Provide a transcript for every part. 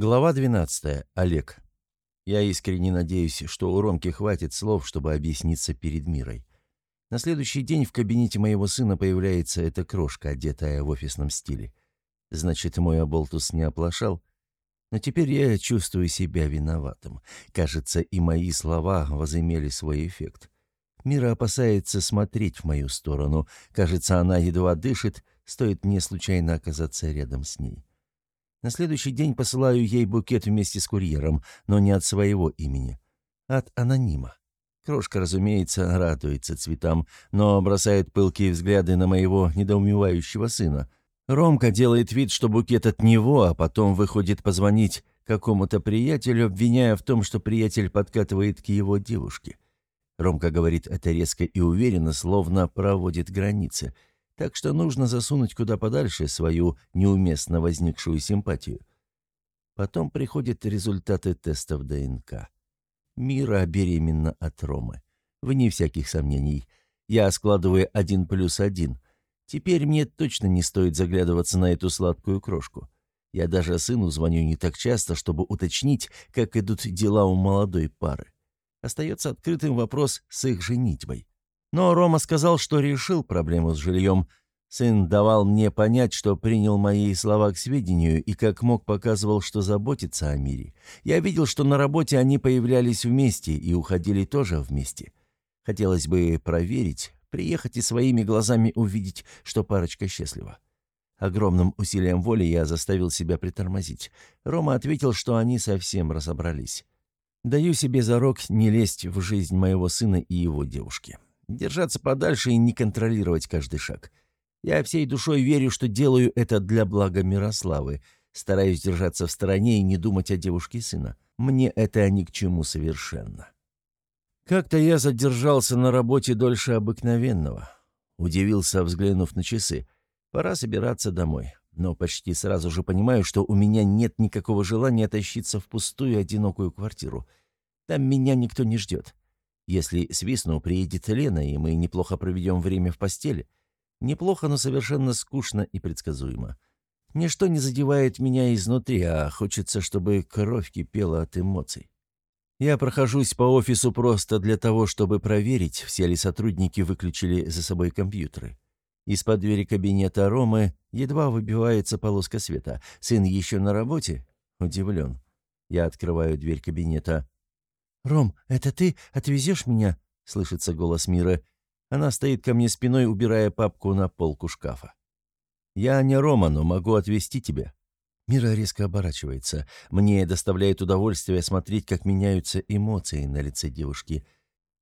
Глава 12. Олег. Я искренне надеюсь, что у Ромки хватит слов, чтобы объясниться перед мирой. На следующий день в кабинете моего сына появляется эта крошка, одетая в офисном стиле. Значит, мой оболтус не оплошал. Но теперь я чувствую себя виноватым. Кажется, и мои слова возымели свой эффект. Мира опасается смотреть в мою сторону. Кажется, она едва дышит, стоит мне случайно оказаться рядом с ней. На следующий день посылаю ей букет вместе с курьером, но не от своего имени. От анонима. Крошка, разумеется, радуется цветам, но бросает пылкие взгляды на моего недоумевающего сына. Ромка делает вид, что букет от него, а потом выходит позвонить какому-то приятелю, обвиняя в том, что приятель подкатывает к его девушке. Ромка говорит это резко и уверенно, словно проводит границы – так что нужно засунуть куда подальше свою неуместно возникшую симпатию. Потом приходят результаты тестов ДНК. Мира беременна от Ромы. Вне всяких сомнений. Я складываю один плюс один. Теперь мне точно не стоит заглядываться на эту сладкую крошку. Я даже сыну звоню не так часто, чтобы уточнить, как идут дела у молодой пары. Остается открытым вопрос с их женитьбой. Но Рома сказал, что решил проблему с жильем. Сын давал мне понять, что принял мои слова к сведению и как мог показывал, что заботится о мире. Я видел, что на работе они появлялись вместе и уходили тоже вместе. Хотелось бы проверить, приехать и своими глазами увидеть, что парочка счастлива. Огромным усилием воли я заставил себя притормозить. Рома ответил, что они совсем разобрались. Даю себе зарок не лезть в жизнь моего сына и его девушки. Держаться подальше и не контролировать каждый шаг. Я всей душой верю, что делаю это для блага Мирославы. Стараюсь держаться в стороне и не думать о девушке сына. Мне это ни к чему совершенно. Как-то я задержался на работе дольше обыкновенного. Удивился, взглянув на часы. Пора собираться домой. Но почти сразу же понимаю, что у меня нет никакого желания тащиться в пустую одинокую квартиру. Там меня никто не ждет. Если свистну, приедет Лена, и мы неплохо проведем время в постели. Неплохо, но совершенно скучно и предсказуемо. Ничто не задевает меня изнутри, а хочется, чтобы кровь кипела от эмоций. Я прохожусь по офису просто для того, чтобы проверить, все ли сотрудники выключили за собой компьютеры. Из-под двери кабинета Ромы едва выбивается полоска света. Сын еще на работе? Удивлен. Я открываю дверь кабинета. «Ром, это ты отвезешь меня?» — слышится голос Миры. Она стоит ко мне спиной, убирая папку на полку шкафа. «Я не Рома, но могу отвезти тебя». Мира резко оборачивается. Мне доставляет удовольствие смотреть, как меняются эмоции на лице девушки.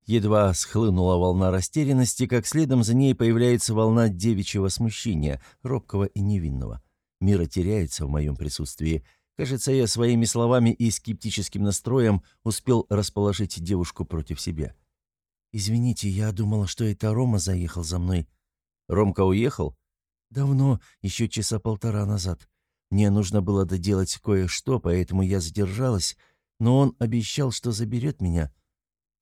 Едва схлынула волна растерянности, как следом за ней появляется волна девичьего смущения, робкого и невинного. Мира теряется в моем присутствии — Кажется, я своими словами и скептическим настроем успел расположить девушку против себя. «Извините, я думала, что это Рома заехал за мной». «Ромка уехал?» «Давно, еще часа полтора назад. Мне нужно было доделать кое-что, поэтому я задержалась, но он обещал, что заберет меня».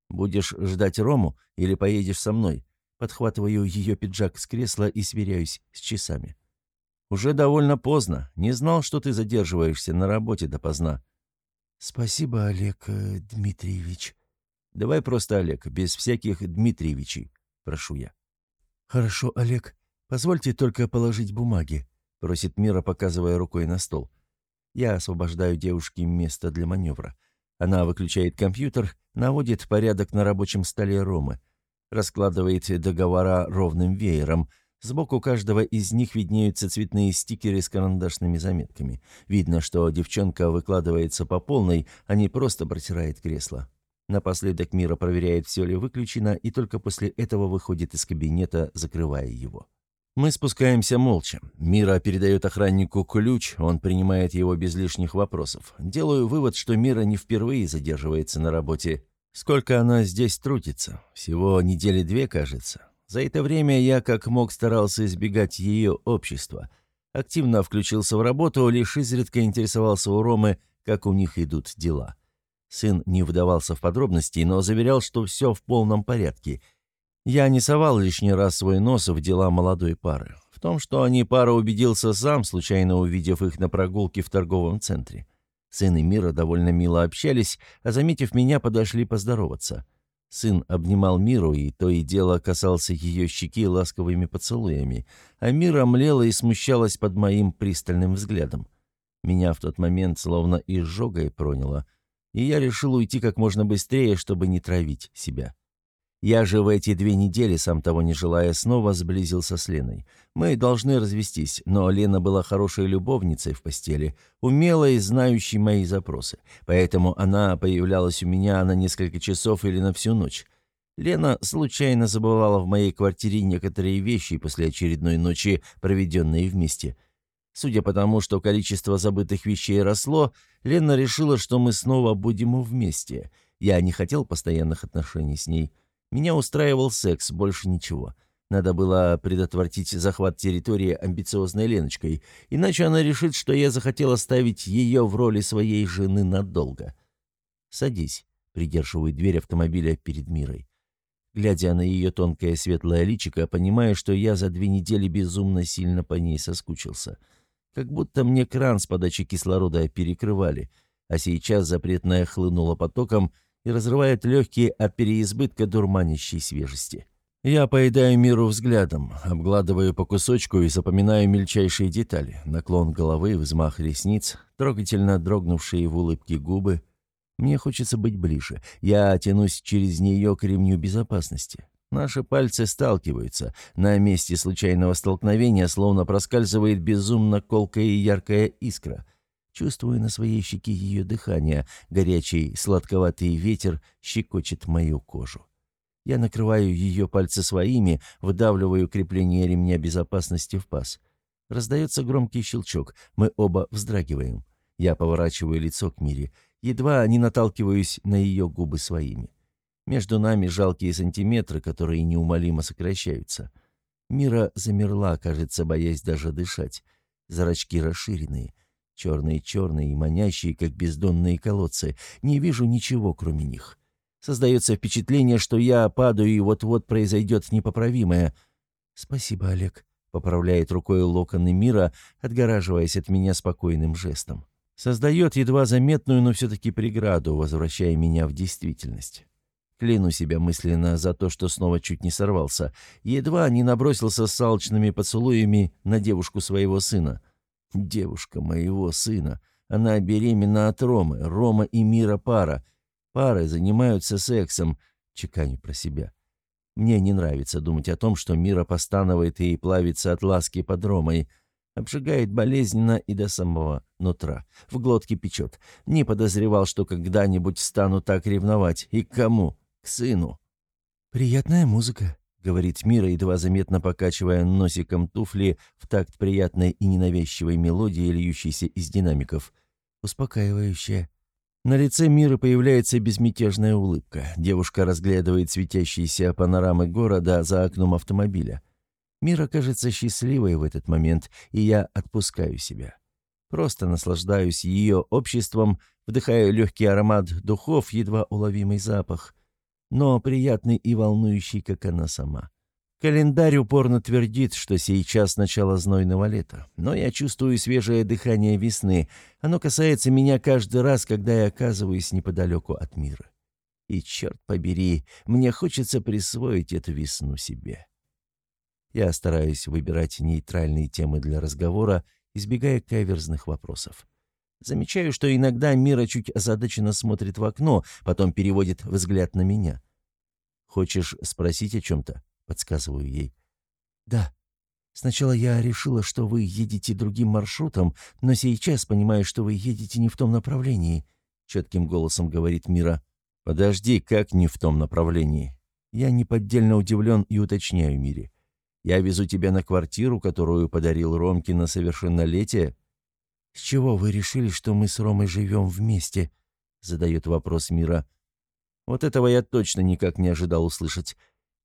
«Будешь ждать Рому или поедешь со мной?» Подхватываю ее пиджак с кресла и сверяюсь с часами. Уже довольно поздно. Не знал, что ты задерживаешься на работе допоздна». «Спасибо, Олег э, Дмитриевич». «Давай просто Олег, без всяких Дмитриевичей, прошу я». «Хорошо, Олег. Позвольте только положить бумаги», — просит Мира, показывая рукой на стол. Я освобождаю девушке место для маневра. Она выключает компьютер, наводит порядок на рабочем столе Ромы, раскладывает договора ровным веером — Сбоку каждого из них виднеются цветные стикеры с карандашными заметками. Видно, что девчонка выкладывается по полной, а не просто протирает кресло. Напоследок Мира проверяет, все ли выключено, и только после этого выходит из кабинета, закрывая его. Мы спускаемся молча. Мира передает охраннику ключ, он принимает его без лишних вопросов. Делаю вывод, что Мира не впервые задерживается на работе. Сколько она здесь трудится? Всего недели две, кажется. За это время я как мог старался избегать ее общества. Активно включился в работу, лишь изредка интересовался у Ромы, как у них идут дела. Сын не вдавался в подробности, но заверял, что все в полном порядке. Я не совал лишний раз свой нос в дела молодой пары. В том, что они пара убедился сам, случайно увидев их на прогулке в торговом центре. Сын и Мира довольно мило общались, а заметив меня, подошли поздороваться. Сын обнимал Миру и то и дело касался ее щеки ласковыми поцелуями, а Мира млела и смущалась под моим пристальным взглядом. Меня в тот момент словно изжогой проняло, и я решил уйти как можно быстрее, чтобы не травить себя. Я же в эти две недели, сам того не желая, снова сблизился с Леной. Мы должны развестись, но Лена была хорошей любовницей в постели, умелой знающей мои запросы. Поэтому она появлялась у меня на несколько часов или на всю ночь. Лена случайно забывала в моей квартире некоторые вещи после очередной ночи, проведенной вместе. Судя по тому, что количество забытых вещей росло, Лена решила, что мы снова будем вместе. Я не хотел постоянных отношений с ней. Меня устраивал секс, больше ничего. Надо было предотвратить захват территории амбициозной Леночкой, иначе она решит, что я захотел оставить ее в роли своей жены надолго. «Садись», — придерживаю дверь автомобиля перед Мирой. Глядя на ее тонкое светлое личико, понимаю, что я за две недели безумно сильно по ней соскучился. Как будто мне кран с подачи кислорода перекрывали, а сейчас запретная хлынула потоком — и разрывает легкие от переизбытка дурманящей свежести. Я поедаю миру взглядом, обгладываю по кусочку и запоминаю мельчайшие детали. Наклон головы, взмах ресниц, трогательно дрогнувшие в улыбке губы. Мне хочется быть ближе. Я тянусь через нее к ремню безопасности. Наши пальцы сталкиваются. На месте случайного столкновения словно проскальзывает безумно колкая и яркая искра — Чувствую на своей щеке ее дыхание, горячий сладковатый ветер щекочет мою кожу. Я накрываю ее пальцы своими, выдавливаю крепление ремня безопасности в паз. Раздается громкий щелчок, мы оба вздрагиваем. Я поворачиваю лицо к Мире, едва не наталкиваюсь на ее губы своими. Между нами жалкие сантиметры, которые неумолимо сокращаются. Мира замерла, кажется, боясь даже дышать. Зрачки расширенные — Черные-черные и манящие, как бездонные колодцы. Не вижу ничего, кроме них. Создается впечатление, что я падаю, и вот-вот произойдет непоправимое. «Спасибо, Олег», — поправляет рукой локоны мира, отгораживаясь от меня спокойным жестом. Создает едва заметную, но все-таки преграду, возвращая меня в действительность. Кляну себя мысленно за то, что снова чуть не сорвался. Едва не набросился с алчными поцелуями на девушку своего сына — Девушка моего сына. Она беременна от Ромы. Рома и Мира пара. Пары занимаются сексом. Чеканю про себя. Мне не нравится думать о том, что Мира постанывает и плавится от ласки под Ромой. Обжигает болезненно и до самого нутра. В глотке печет. Не подозревал, что когда-нибудь стану так ревновать. И к кому? К сыну. «Приятная музыка», говорит Мира, едва заметно покачивая носиком туфли в такт приятной и ненавязчивой мелодии, льющейся из динамиков. Успокаивающая. На лице Миры появляется безмятежная улыбка. Девушка разглядывает светящиеся панорамы города за окном автомобиля. Мира кажется счастливой в этот момент, и я отпускаю себя. Просто наслаждаюсь ее обществом, вдыхаю легкий аромат духов, едва уловимый запах — но приятный и волнующий, как она сама. Календарь упорно твердит, что сейчас начало знойного лета, но я чувствую свежее дыхание весны. Оно касается меня каждый раз, когда я оказываюсь неподалеку от мира. И, черт побери, мне хочется присвоить эту весну себе. Я стараюсь выбирать нейтральные темы для разговора, избегая каверзных вопросов. Замечаю, что иногда Мира чуть озадаченно смотрит в окно, потом переводит взгляд на меня. «Хочешь спросить о чем-то?» — подсказываю ей. «Да. Сначала я решила, что вы едете другим маршрутом, но сейчас понимаю, что вы едете не в том направлении», — четким голосом говорит Мира. «Подожди, как не в том направлении?» Я неподдельно удивлен и уточняю Мире. «Я везу тебя на квартиру, которую подарил Ромке на совершеннолетие?» «С чего вы решили, что мы с Ромой живем вместе?» — задает вопрос Мира. Вот этого я точно никак не ожидал услышать.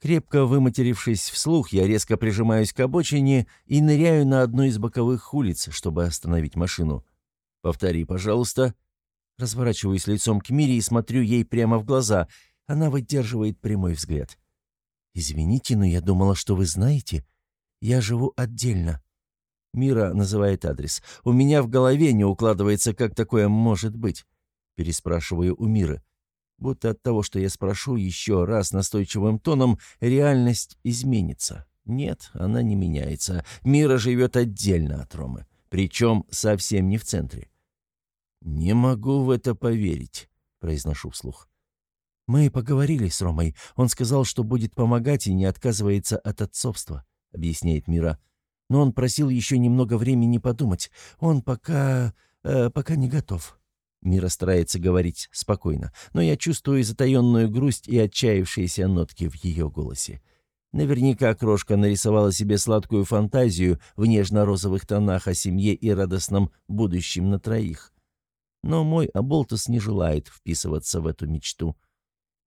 Крепко выматерившись вслух, я резко прижимаюсь к обочине и ныряю на одну из боковых улиц, чтобы остановить машину. «Повтори, пожалуйста». Разворачиваюсь лицом к Мире и смотрю ей прямо в глаза. Она выдерживает прямой взгляд. «Извините, но я думала, что вы знаете. Я живу отдельно». Мира называет адрес. У меня в голове не укладывается, как такое может быть. Переспрашиваю у Миры. Будто от того, что я спрошу еще раз настойчивым тоном, реальность изменится. Нет, она не меняется. Мира живет отдельно от Ромы. Причем совсем не в центре. «Не могу в это поверить», — произношу вслух. «Мы поговорили с Ромой. Он сказал, что будет помогать и не отказывается от отцовства», — объясняет Мира. «Но он просил еще немного времени подумать. Он пока... Э, пока не готов». Мира старается говорить спокойно, но я чувствую затаенную грусть и отчаявшиеся нотки в ее голосе. Наверняка крошка нарисовала себе сладкую фантазию в нежно-розовых тонах о семье и радостном будущем на троих. Но мой Аболтус не желает вписываться в эту мечту.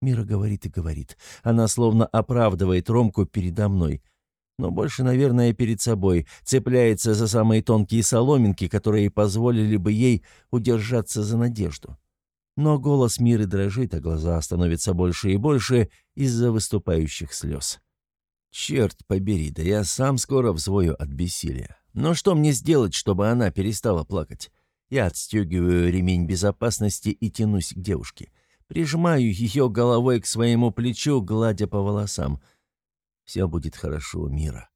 Мира говорит и говорит. Она словно оправдывает Ромку передо мной. Но больше, наверное, перед собой. Цепляется за самые тонкие соломинки, которые позволили бы ей удержаться за надежду. Но голос Миры дрожит, а глаза становятся больше и больше из-за выступающих слез. Черт побери, да я сам скоро взвою от бессилия. Но что мне сделать, чтобы она перестала плакать? Я отстегиваю ремень безопасности и тянусь к девушке. Прижимаю ее головой к своему плечу, гладя по волосам. «Все будет хорошо, Мира.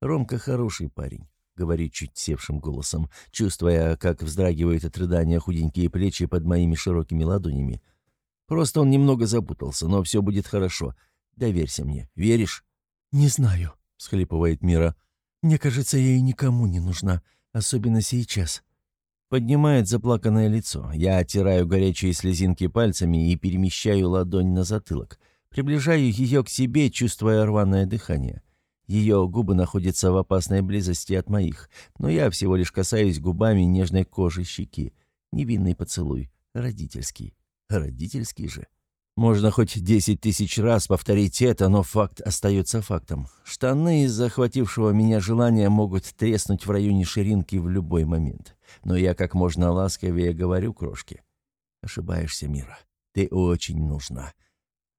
Ромка хороший парень», — говорю чуть севшим голосом, чувствуя, как вздрагивают от рыдания худенькие плечи под моими широкими ладонями. «Просто он немного запутался, но все будет хорошо. Доверься мне. Веришь?» «Не знаю», — схлипывает Мира. «Мне кажется, я ей никому не нужна, особенно сейчас». Поднимает заплаканное лицо. Я оттираю горячие слезинки пальцами и перемещаю ладонь на затылок. Приближаю ее к себе, чувствуя рваное дыхание. Ее губы находятся в опасной близости от моих, но я всего лишь касаюсь губами нежной кожи щеки. Невинный поцелуй. Родительский. Родительский же. Можно хоть десять тысяч раз повторить это, но факт остается фактом. Штаны из захватившего меня желания могут треснуть в районе ширинки в любой момент. Но я как можно ласковее говорю крошке. Ошибаешься, Мира. Ты очень нужна.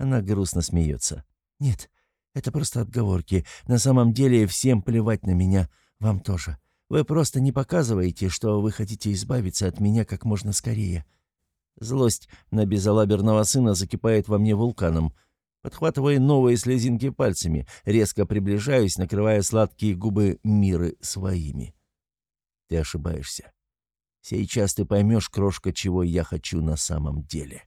Она грустно смеется. Нет, это просто отговорки. На самом деле всем плевать на меня. Вам тоже. Вы просто не показываете, что вы хотите избавиться от меня как можно скорее. — Злость на безалаберного сына закипает во мне вулканом. Подхватывая новые слезинки пальцами, резко приближаюсь, накрывая сладкие губы миры своими. Ты ошибаешься. Сейчас ты поймешь, крошка, чего я хочу на самом деле.